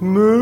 mümkün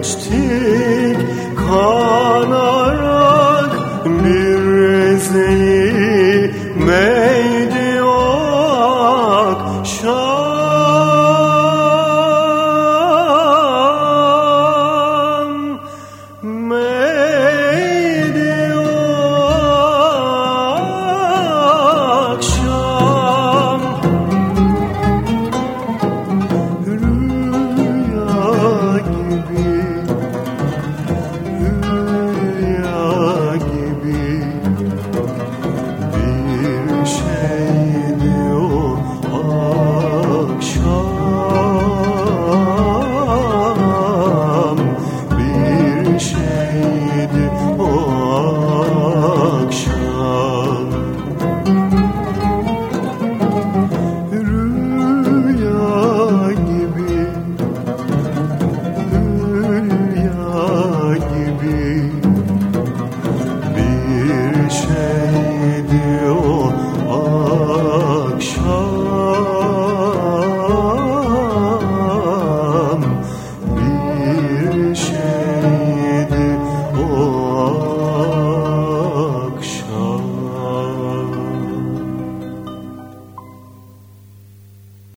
geçtik kanarak bir rezeli meydi akşam? Meydi show.